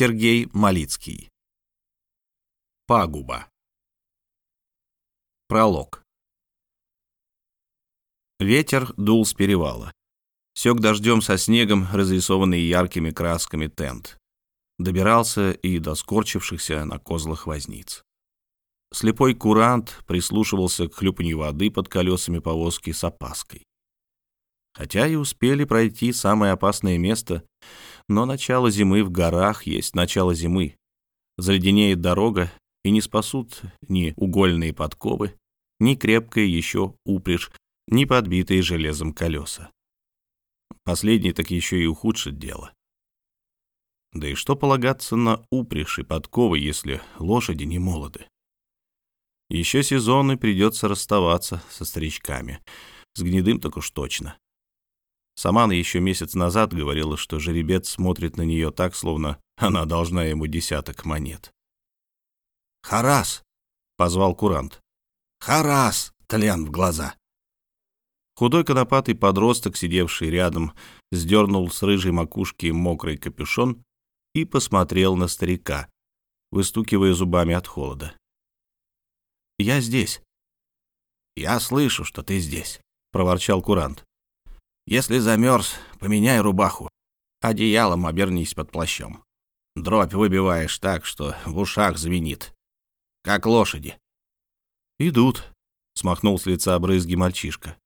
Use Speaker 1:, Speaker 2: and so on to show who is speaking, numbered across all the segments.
Speaker 1: Сергей Малицкий. Пагуба. Пролог. Ветер дул с перевала. Сёк дождем со снегом, разрисованный яркими красками тент. Добирался и до скорчившихся на козлах возниц. Слепой курант прислушивался к хлюпанью воды под колесами повозки с опаской. Хотя и успели пройти самое опасное место, но начало зимы в горах есть начало зимы. Заледенеет дорога, и не спасут ни угольные подковы, ни крепкая еще упряжь, ни подбитые железом колеса. Последний так еще и ухудшит дело. Да и что полагаться на упряжь и подковы, если лошади не молоды? Еще сезоны придется расставаться со старичками. С гнедым так уж точно. Самана еще месяц назад говорила, что жеребец смотрит на нее так, словно она должна ему десяток монет.
Speaker 2: «Харас!» — позвал курант. «Харас!» — тлен в глаза.
Speaker 1: Худой конопатый подросток, сидевший рядом, сдернул с рыжей макушки мокрый капюшон и посмотрел на старика, выстукивая зубами от холода. «Я здесь».
Speaker 2: «Я слышу, что ты здесь», — проворчал курант. «Если замерз, поменяй рубаху. Одеялом обернись под плащом. Дробь выбиваешь так, что в ушах звенит. Как лошади».
Speaker 1: «Идут», — смахнул с лица брызги мальчишка.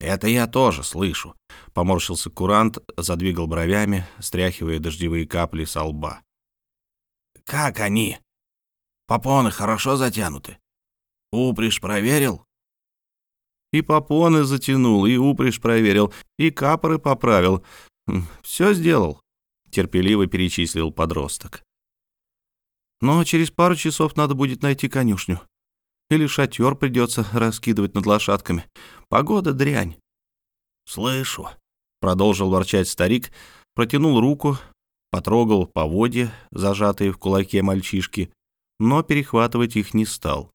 Speaker 2: «Это я тоже слышу», — поморщился курант, задвигал бровями, стряхивая дождевые капли со лба. «Как они? Попоны хорошо затянуты? Упряжь проверил?»
Speaker 1: И попоны затянул, и упряжь проверил, и капоры поправил. Все сделал, — терпеливо перечислил подросток. Но через пару часов надо будет найти конюшню. Или шатер придется раскидывать над лошадками. Погода дрянь.
Speaker 2: «Слышу», —
Speaker 1: продолжил ворчать старик, протянул руку, потрогал поводья, зажатые в кулаке мальчишки, но перехватывать их не стал.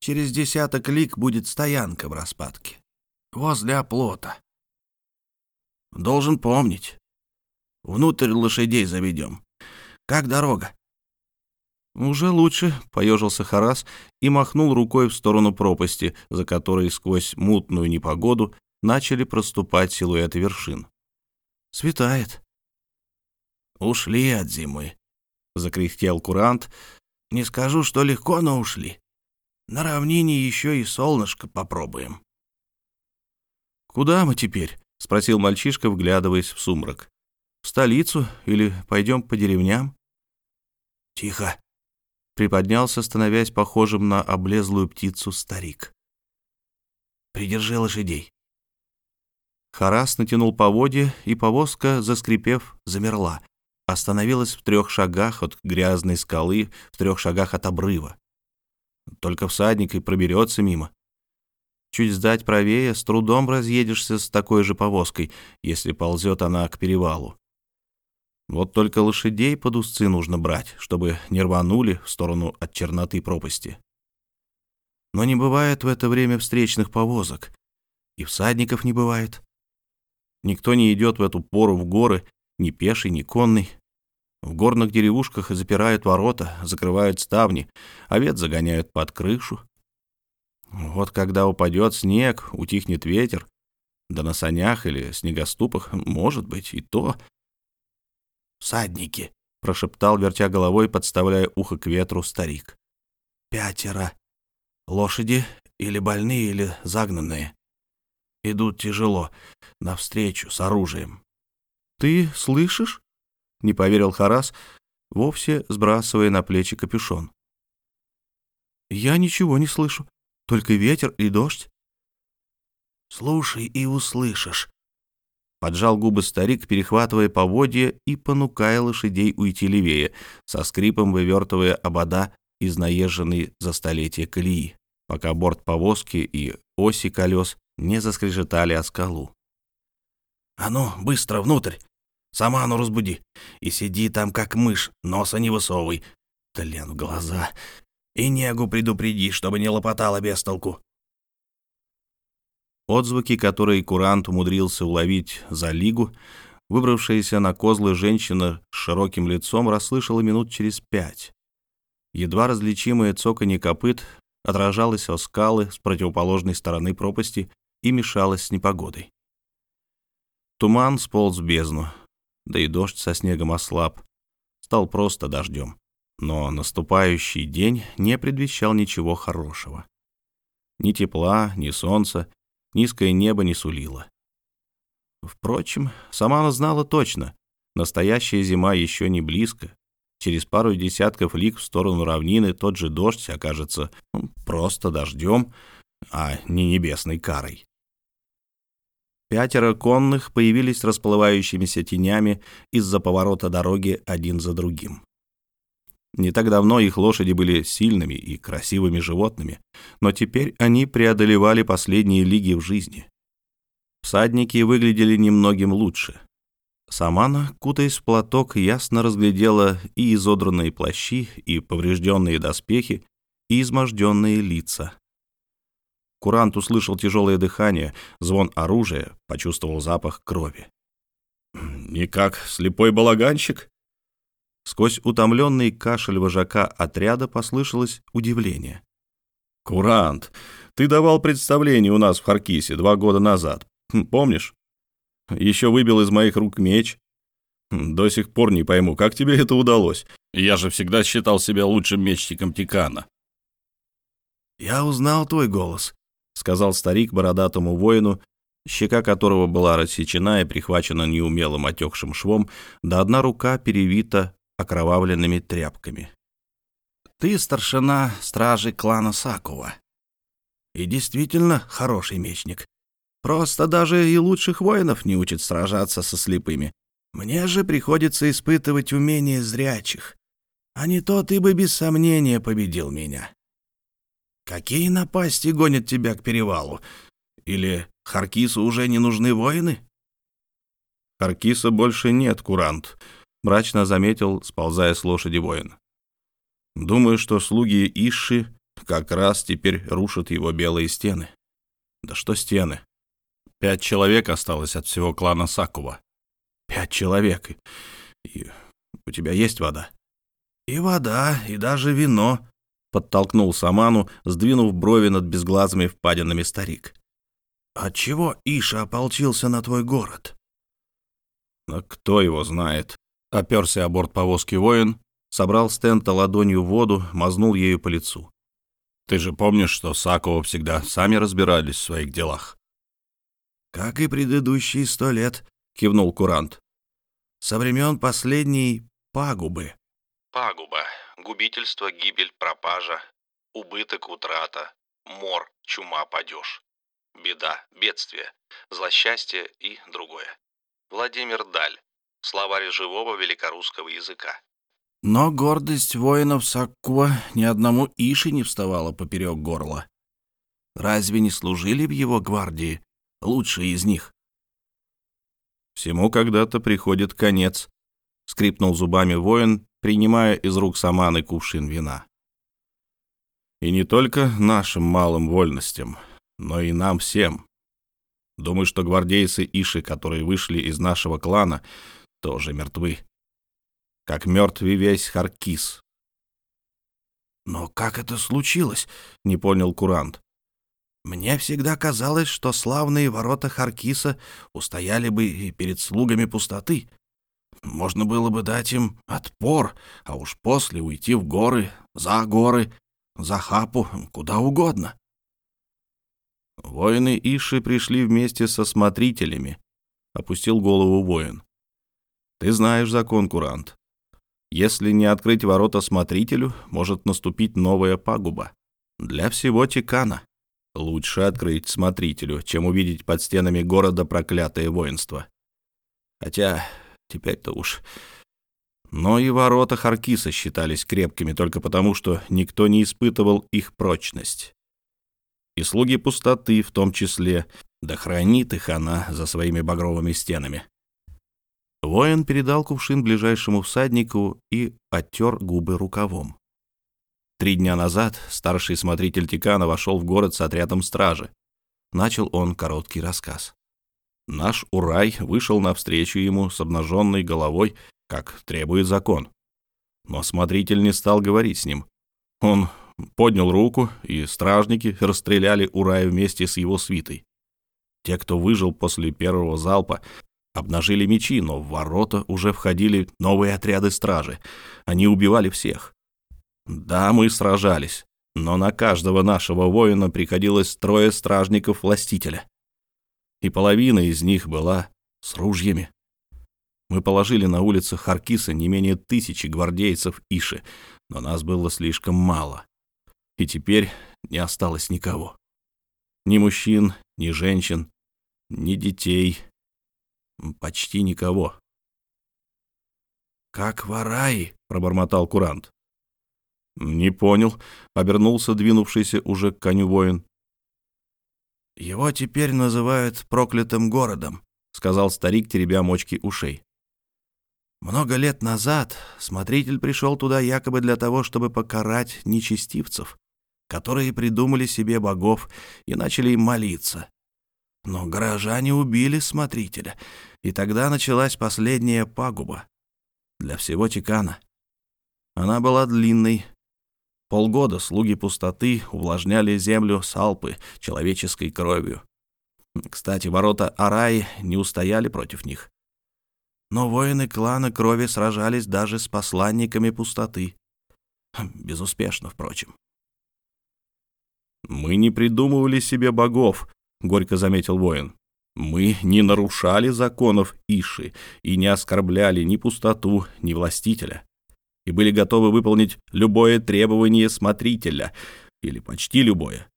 Speaker 2: «Через десяток лик будет стоянка в распадке, возле оплота. Должен помнить. Внутрь лошадей заведем. Как дорога?»
Speaker 1: «Уже лучше», — поежился Харас и махнул рукой в сторону пропасти, за которой сквозь мутную непогоду начали проступать силуэты вершин. «Светает».
Speaker 2: «Ушли от зимы», — закряхтел курант. «Не скажу, что легко, но ушли. На равнине еще и солнышко попробуем».
Speaker 1: «Куда мы теперь?» — спросил мальчишка, вглядываясь в сумрак. «В столицу или пойдем по деревням?»
Speaker 2: «Тихо»,
Speaker 1: Приподнялся, становясь похожим на облезлую птицу старик.
Speaker 2: «Придержи лошадей».
Speaker 1: Харас натянул поводья, и повозка, заскрипев, замерла. Остановилась в трех шагах от грязной скалы, в трех шагах от обрыва. Только всадник и проберется мимо. Чуть сдать правее, с трудом разъедешься с такой же повозкой, если ползет она к перевалу. Вот только лошадей под узцы нужно брать, чтобы не рванули в сторону от черноты пропасти. Но не бывает в это время встречных повозок, и всадников не бывает. Никто не идет в эту пору в горы, ни пеший, ни конный. В горных деревушках запирают ворота, закрывают ставни, овец загоняют под крышу. Вот когда упадет снег, утихнет ветер, да на санях или снегоступах, может быть, и то
Speaker 2: всадники», —
Speaker 1: прошептал, вертя головой, подставляя ухо к ветру старик.
Speaker 2: «Пятеро. Лошади или больные, или загнанные. Идут тяжело, навстречу, с оружием».
Speaker 1: «Ты слышишь?» — не поверил Харас, вовсе сбрасывая на плечи капюшон. «Я ничего не слышу, только ветер и дождь».
Speaker 2: «Слушай и услышишь»,
Speaker 1: Поджал губы старик, перехватывая поводья и понукая лошадей уйти левее, со скрипом вывертывая обода из наезженной за столетие колеи, пока борт повозки и оси колес не заскрежетали о скалу.
Speaker 2: «А ну, быстро внутрь! Саману разбуди! И сиди там, как мышь, носа не высовывай! Тлен в глаза! И негу предупреди, чтобы не лопотала без толку!»
Speaker 1: Отзвуки, которые курант умудрился уловить за лигу, Выбравшаяся на козлы женщина с широким лицом расслышала минут через пять. Едва различимое цоканье копыт отражалось о скалы с противоположной стороны пропасти и мешалось с непогодой. Туман сполз в бездну, да и дождь со снегом ослаб, стал просто дождем. Но наступающий день не предвещал ничего хорошего. Ни тепла, ни солнца, низкое небо не сулило. Впрочем, сама она знала точно, настоящая зима еще не близко. Через пару десятков лиг в сторону равнины тот же дождь окажется ну, просто дождем, а не небесной карой. Пятеро конных появились расплывающимися тенями из-за поворота дороги один за другим. Не так давно их лошади были сильными и красивыми животными, но теперь они преодолевали последние лиги в жизни. Всадники выглядели немногим лучше. Самана, кутаясь в платок, ясно разглядела и изодранные плащи, и поврежденные доспехи, и изможденные лица. Курант услышал тяжелое дыхание, звон оружия, почувствовал запах крови. «Не как слепой балаганщик?» Сквозь утомленный кашель вожака отряда послышалось удивление. «Курант, ты давал представление у нас в Харкисе два года назад. Хм, помнишь? Еще выбил из моих рук меч. Хм, до сих пор не пойму, как тебе это удалось. Я же всегда считал себя лучшим мечником Тикана. «Я узнал твой голос», — сказал старик бородатому воину, щека которого была рассечена и прихвачена неумелым отекшим швом, да одна рука перевита окровавленными тряпками. «Ты старшина стражи клана Сакова. И действительно хороший мечник. Просто даже и лучших воинов не учат сражаться со слепыми. Мне же приходится испытывать умения зрячих. А не то ты бы без сомнения победил меня. Какие напасти гонят тебя к перевалу? Или Харкису уже не нужны воины? Харкиса больше нет, Курант, мрачно заметил, сползая с лошади воин. Думаю, что слуги Иши как раз теперь рушат его белые стены. Да что стены? Пять человек осталось от всего клана Сакува. Пять человек. И у тебя есть вода? И вода, и даже вино, подтолкнул Саману, сдвинув брови над безглазыми впадинами старик. Отчего Иша ополчился на твой город? А кто его знает? Оперся о борт повозки воин, собрал с тента ладонью воду, мазнул ею по лицу. Ты же помнишь, что Сакова всегда сами разбирались в своих делах. «Как и предыдущие сто лет», — кивнул Курант. «Со времен последней пагубы».
Speaker 2: Пагуба. Губительство, гибель, пропажа, убыток, утрата, мор, чума, падеж. Беда, бедствие, злосчастье и другое. Владимир Даль. Словарь живого великорусского языка.
Speaker 1: Но гордость воинов Саккуа ни одному Иши не вставала поперек горла. Разве не служили в его гвардии лучшие из них. «Всему когда-то приходит конец», — скрипнул зубами воин, принимая из рук Саманы кувшин вина. «И не только нашим малым вольностям, но и нам всем. Думаю, что гвардейцы Иши, которые вышли из нашего клана, тоже мертвы. Как мертв весь Харкис». «Но как это случилось?» — не понял Курант. Мне всегда казалось, что славные ворота Харкиса устояли бы и перед слугами пустоты. Можно было бы дать им отпор, а уж после уйти в горы, за горы, за хапу, куда угодно. Воины Иши пришли вместе со смотрителями, — опустил голову воин. Ты знаешь закон, Курант. Если не открыть ворота смотрителю, может наступить новая пагуба. Для всего Тикана. Лучше открыть смотрителю, чем увидеть под стенами города проклятое воинство. Хотя теперь-то уж... Но и ворота Харкиса считались крепкими только потому, что никто не испытывал их прочность. И слуги пустоты в том числе, да хранит их она за своими багровыми стенами. Воин передал кувшин ближайшему всаднику и оттер губы рукавом. Три дня назад старший смотритель Тикана вошел в город с отрядом стражи. Начал он короткий рассказ. Наш Урай вышел навстречу ему с обнаженной головой, как требует закон. Но смотритель не стал говорить с ним. Он поднял руку, и стражники расстреляли Урая вместе с его свитой. Те, кто выжил после первого залпа, обнажили мечи, но в ворота уже входили новые отряды стражи. Они убивали всех. Да, мы сражались, но на каждого нашего воина приходилось трое стражников властителя. И половина из них была с ружьями. Мы положили на улицах Харкиса не менее тысячи гвардейцев Иши, но нас было слишком мало. И теперь не осталось никого. Ни мужчин, ни женщин, ни детей. Почти никого.
Speaker 2: «Как вараи», —
Speaker 1: пробормотал курант. «Не понял», — обернулся двинувшийся уже к коню воин.
Speaker 2: «Его теперь называют проклятым городом», — сказал старик, теребя мочки ушей. «Много лет назад смотритель пришел туда якобы для того, чтобы покарать нечестивцев, которые придумали себе богов и начали им молиться. Но горожане убили смотрителя, и тогда началась последняя пагуба для всего Тикана. Она была длинной, Полгода слуги пустоты увлажняли землю с Алпы человеческой кровью. Кстати, ворота Араи не устояли против них. Но воины клана крови сражались даже с посланниками пустоты. Безуспешно, впрочем.
Speaker 1: «Мы не придумывали себе богов», — горько заметил воин. «Мы не нарушали законов Иши и не оскорбляли ни пустоту, ни властителя и были готовы выполнить любое требование смотрителя, или почти любое.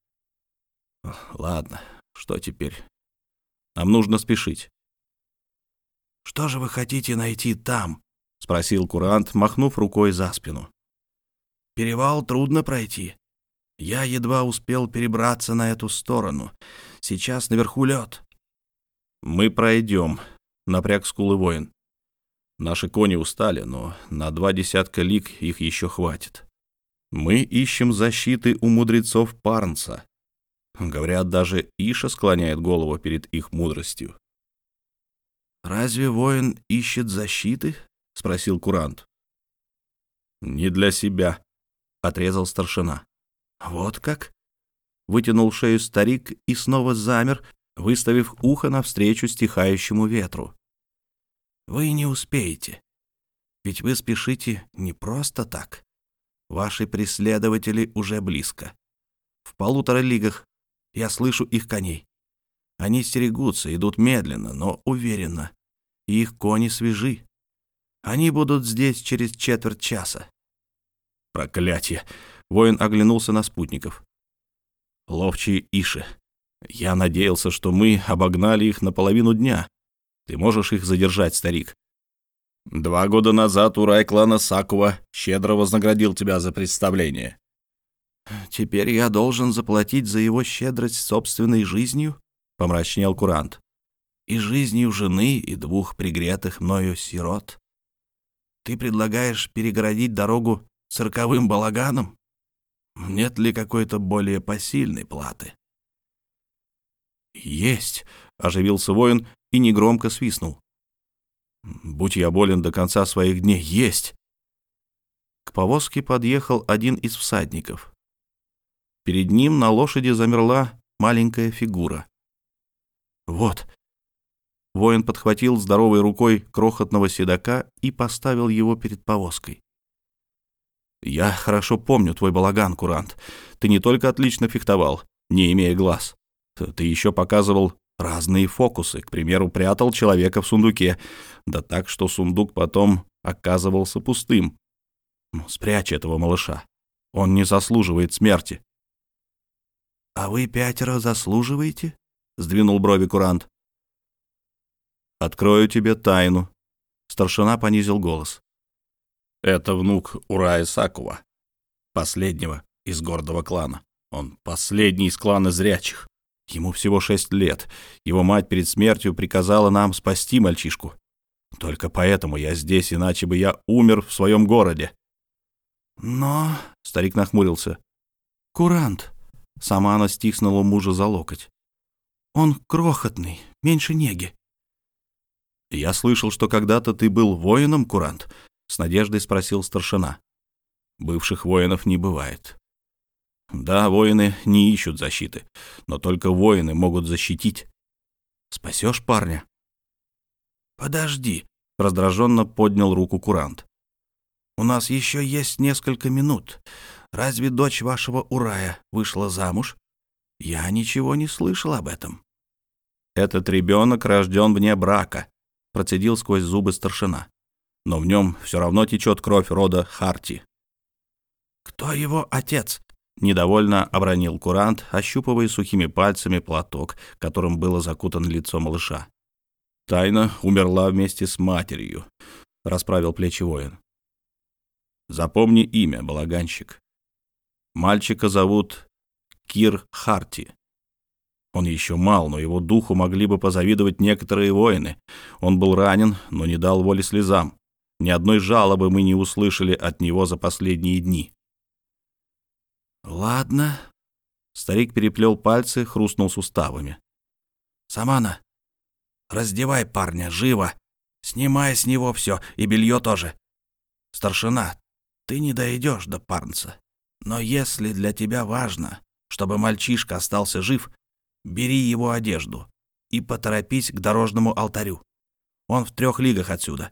Speaker 1: Ладно, что теперь? Нам нужно спешить.
Speaker 2: «Что же вы хотите найти там?» — спросил курант, махнув рукой за спину. «Перевал трудно пройти. Я едва успел перебраться на эту сторону. Сейчас наверху лед».
Speaker 1: «Мы пройдем», — напряг скулы воин. Наши кони устали, но на два десятка лиг их еще хватит. Мы ищем защиты у мудрецов Парнса. Говорят, даже Иша склоняет голову перед их мудростью.
Speaker 2: «Разве воин ищет защиты?» — спросил Курант.
Speaker 1: «Не для себя», — отрезал старшина.
Speaker 2: «Вот как?»
Speaker 1: — вытянул шею старик и снова замер, выставив ухо навстречу стихающему ветру.
Speaker 2: Вы не успеете. Ведь вы спешите не просто так. Ваши преследователи уже близко. В полутора лигах я слышу их коней. Они стерегутся, идут медленно, но уверенно. И их кони свежи. Они будут здесь через четверть часа.
Speaker 1: Проклятие! Воин оглянулся на спутников. Ловчие Иши. Я надеялся, что мы обогнали их на половину дня. Ты можешь их задержать, старик. Два года назад урай клана Сакува щедро вознаградил тебя за представление.
Speaker 2: Теперь я должен заплатить за его щедрость собственной жизнью? Помрачнел Курант. И жизнью жены и двух пригретых мною сирот. Ты предлагаешь перегородить дорогу цирковым балаганом? Нет ли какой-то более посильной платы?
Speaker 1: Есть, оживился воин и негромко свистнул. «Будь я болен до конца своих дней, есть!» К повозке подъехал один из всадников. Перед ним на лошади замерла маленькая фигура. «Вот!» Воин подхватил здоровой рукой крохотного седока и поставил его перед повозкой. «Я хорошо помню твой балаган, Курант. Ты не только отлично фехтовал, не имея глаз. Ты еще показывал разные фокусы. К примеру, прятал человека в сундуке, да так, что сундук потом оказывался пустым. Ну, спрячь этого малыша. Он не заслуживает смерти.
Speaker 2: — А вы пятеро заслуживаете?
Speaker 1: — сдвинул брови курант. — Открою тебе тайну. Старшина понизил голос. Это внук Урая Сакува, последнего из гордого клана. Он последний из клана зрячих. Ему всего шесть лет. Его мать перед смертью приказала нам спасти мальчишку. Только поэтому я здесь, иначе бы я умер в своем городе.
Speaker 2: Но...
Speaker 1: — старик нахмурился.
Speaker 2: Курант. Сама она стиснула мужа за локоть. Он крохотный, меньше неги».
Speaker 1: «Я слышал, что когда-то ты был воином, Курант?» — с надеждой спросил старшина. «Бывших воинов не бывает. Да, воины не ищут защиты, но только воины могут защитить. Спасешь парня?»
Speaker 2: «Подожди», —
Speaker 1: раздраженно поднял руку Курант.
Speaker 2: «У нас еще есть несколько минут. Разве дочь вашего Урая вышла замуж? Я ничего не слышал об этом».
Speaker 1: «Этот ребенок рожден вне брака», — процедил сквозь зубы старшина. «Но в нем все равно течет кровь рода Харти».
Speaker 2: «Кто его отец?»
Speaker 1: — недовольно обронил курант, ощупывая сухими пальцами платок, которым было закутано лицо малыша. «Тайна умерла вместе с матерью», — расправил плечи воин. «Запомни имя, балаганщик. Мальчика зовут Кир Харти. Он еще мал, но его духу могли бы позавидовать некоторые воины. Он был ранен, но не дал воли слезам. Ни одной жалобы мы не услышали от него за последние дни.
Speaker 2: «Ладно».
Speaker 1: Старик переплел пальцы, хрустнул суставами.
Speaker 2: «Самана, раздевай парня, живо! Снимай с него все, и белье тоже. Старшина, ты не дойдешь до парнца. Но если для тебя важно, чтобы мальчишка остался жив, бери его одежду и поторопись к дорожному алтарю. Он в трех лигах отсюда.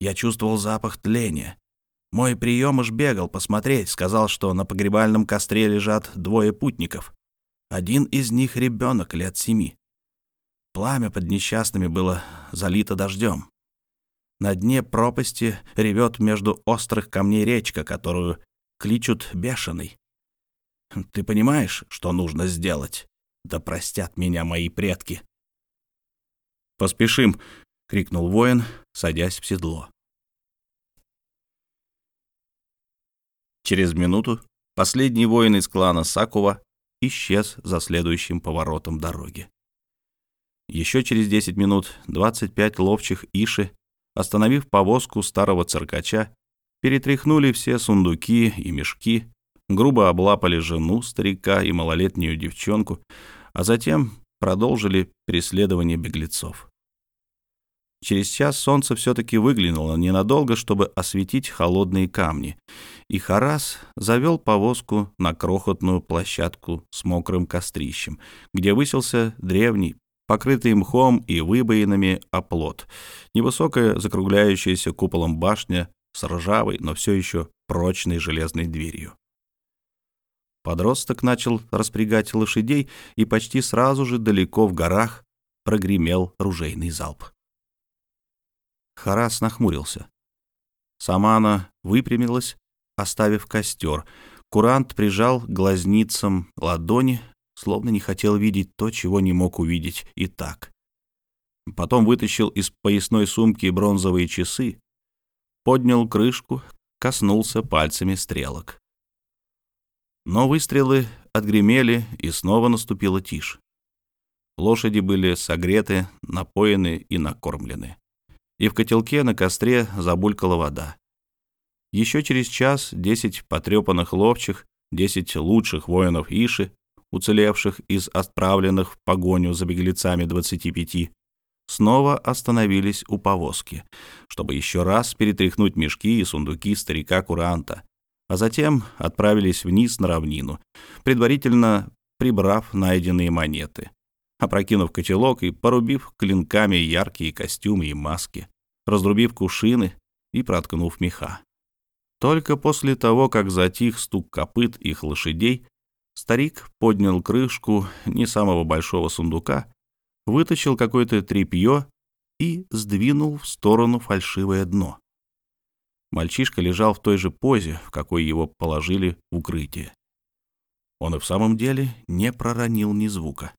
Speaker 2: Я чувствовал запах тления. Мой приемыш бегал посмотреть, сказал, что на погребальном костре лежат двое путников. Один из них ребенок лет семи. Пламя под несчастными было залито дождем. На дне пропасти ревет между острых камней речка, которую кличут бешеный. Ты понимаешь, что нужно сделать? Да простят меня мои предки.
Speaker 1: «Поспешим!» — крикнул воин, садясь в седло. Через минуту последний воин из клана Сакува исчез за следующим поворотом дороги. Еще через 10 минут 25 ловчих Иши, остановив повозку старого циркача, перетряхнули все сундуки и мешки, грубо облапали жену старика и малолетнюю девчонку, а затем продолжили преследование беглецов. Через час солнце все-таки выглянуло ненадолго, чтобы осветить холодные камни, и Харас завел повозку на крохотную площадку с мокрым кострищем, где высился древний, покрытый мхом и выбоинами оплот, невысокая закругляющаяся куполом башня с ржавой, но все еще прочной железной дверью. Подросток начал распрягать лошадей, и почти сразу же далеко в горах прогремел ружейный залп. Харас нахмурился. Самана выпрямилась, оставив костер. Курант прижал глазницам ладони, словно не хотел видеть то, чего не мог увидеть и так. Потом вытащил из поясной сумки бронзовые часы, поднял крышку, коснулся пальцами стрелок. Но выстрелы отгремели, и снова наступила тишь. Лошади были согреты, напоены и накормлены и в котелке на костре забулькала вода. Еще через час десять потрепанных ловчих, десять лучших воинов Иши, уцелевших из отправленных в погоню за беглецами двадцати пяти, снова остановились у повозки, чтобы еще раз перетряхнуть мешки и сундуки старика Куранта, а затем отправились вниз на равнину, предварительно прибрав найденные монеты опрокинув котелок и порубив клинками яркие костюмы и маски, разрубив кушины и проткнув меха. Только после того, как затих стук копыт их лошадей, старик поднял крышку не самого большого сундука, вытащил какое-то тряпье и сдвинул в сторону фальшивое дно. Мальчишка лежал в той же позе, в какой его положили в укрытие. Он и в самом деле не проронил ни звука.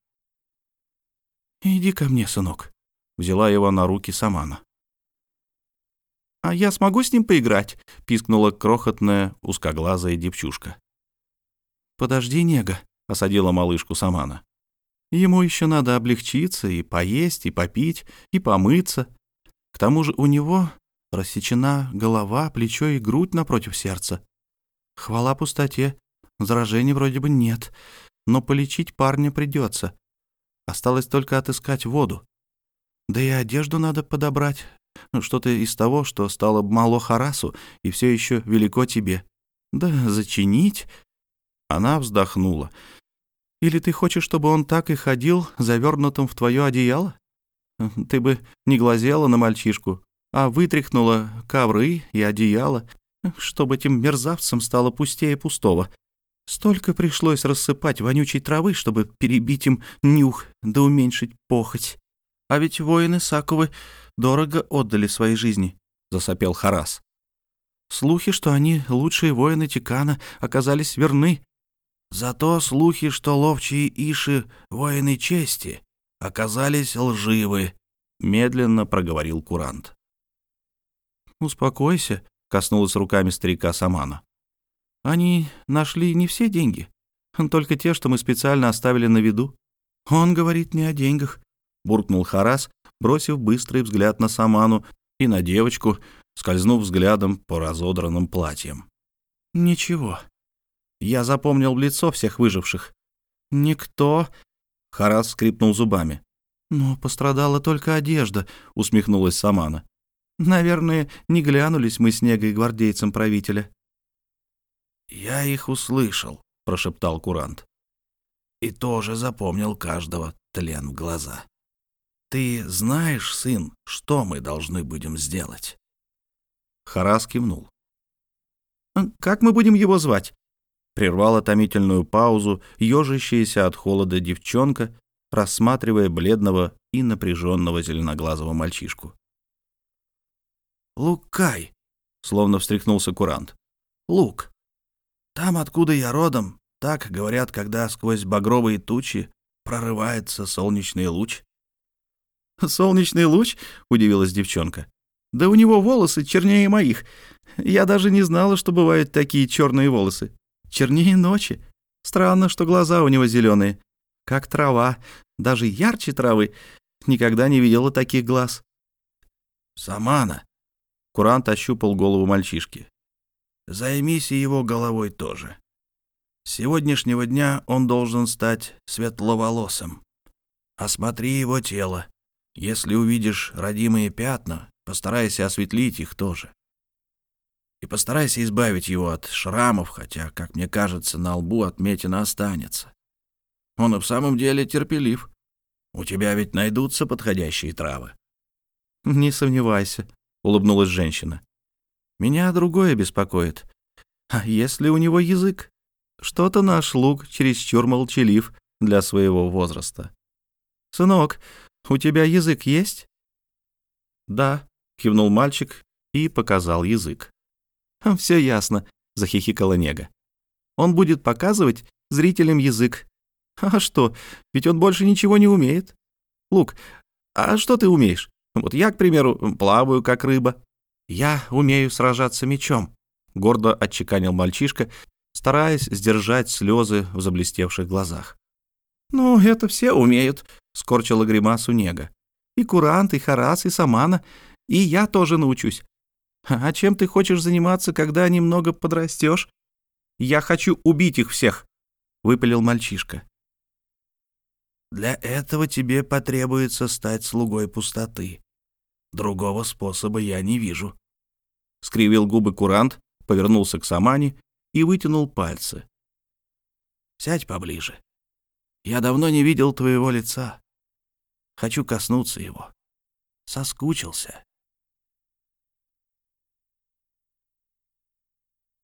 Speaker 1: «Иди ко мне, сынок», — взяла его на руки Самана. «А я смогу с ним поиграть?» — пискнула крохотная узкоглазая девчушка. «Подожди, Нега», — осадила малышку Самана. «Ему еще надо облегчиться и поесть, и попить, и помыться. К тому же у него рассечена голова, плечо и грудь напротив сердца. Хвала пустоте, заражений вроде бы нет, но полечить парня придется. Осталось только отыскать воду. Да и одежду надо подобрать. Ну, что-то из того, что стало мало Харасу и все еще велико тебе. Да зачинить?» Она вздохнула. «Или ты хочешь, чтобы он так и ходил, завернутым в твое одеяло? Ты бы не глазела на мальчишку, а вытряхнула ковры и одеяло, чтобы этим мерзавцам стало пустее пустого. Столько пришлось рассыпать вонючей травы, чтобы перебить им нюх да уменьшить похоть. А ведь воины Саковы дорого отдали свои жизни, — засопел Харас. Слухи, что они лучшие воины Тикана, оказались верны. Зато слухи, что ловчие Иши — воины чести, оказались лживы, — медленно проговорил Курант. «Успокойся», — коснулась руками старика Самана. Они нашли не все деньги, только те, что мы специально оставили на виду. Он говорит не о деньгах, буркнул Харас, бросив быстрый взгляд на Саману и на девочку, скользнув взглядом по разодранным платьям. Ничего. Я запомнил в лицо всех выживших. Никто... Харас скрипнул зубами. «Но пострадала только одежда», — усмехнулась Самана. «Наверное, не глянулись мы с негой гвардейцам правителя».
Speaker 2: «Я их услышал», — прошептал Курант. «И тоже запомнил каждого тлен в глаза. Ты знаешь, сын, что мы должны будем сделать?»
Speaker 1: Харас кивнул. «А «Как мы будем его звать?» Прервала томительную паузу ежащаяся от холода девчонка, рассматривая бледного и напряженного зеленоглазого мальчишку.
Speaker 2: «Лукай!» — словно встряхнулся курант. «Лук!» Там, откуда я родом, так говорят, когда сквозь багровые тучи прорывается солнечный луч.
Speaker 1: «Солнечный луч?» — удивилась девчонка. «Да у него волосы чернее моих. Я даже не знала, что бывают такие черные волосы. Чернее ночи. Странно, что глаза у него зеленые. Как трава, даже ярче травы. Никогда не видела таких глаз».
Speaker 2: «Самана!»
Speaker 1: — Курант ощупал голову мальчишки.
Speaker 2: Займись и его головой тоже. С сегодняшнего дня он должен стать светловолосым. Осмотри его тело. Если увидишь родимые пятна, постарайся осветлить их тоже. И постарайся избавить его от шрамов, хотя, как мне кажется, на лбу отметина останется. Он и в самом деле терпелив. У тебя ведь найдутся подходящие травы.
Speaker 1: — Не сомневайся, — улыбнулась женщина. Меня другое беспокоит. А если у него язык? Что-то наш лук чересчур молчалив для своего возраста. «Сынок, у тебя язык есть?» «Да», — кивнул мальчик и показал язык. «Все ясно», — захихикала Нега. «Он будет показывать зрителям язык. А что, ведь он больше ничего не умеет. Лук, а что ты умеешь? Вот я, к примеру, плаваю, как рыба. «Я умею сражаться мечом», — гордо отчеканил мальчишка, стараясь сдержать слезы в заблестевших глазах. «Ну, это все умеют», — скорчила гримасу Нега. «И Курант, и Харас, и Самана, и я тоже научусь. А чем ты хочешь заниматься, когда немного подрастешь? Я хочу убить их всех», — выпалил мальчишка.
Speaker 2: «Для этого тебе потребуется стать слугой пустоты», Другого способа я не вижу.
Speaker 1: Скривил губы курант, повернулся к Самане и вытянул пальцы.
Speaker 2: Сядь поближе. Я давно не видел твоего лица. Хочу коснуться его. Соскучился.